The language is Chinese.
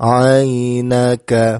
عينك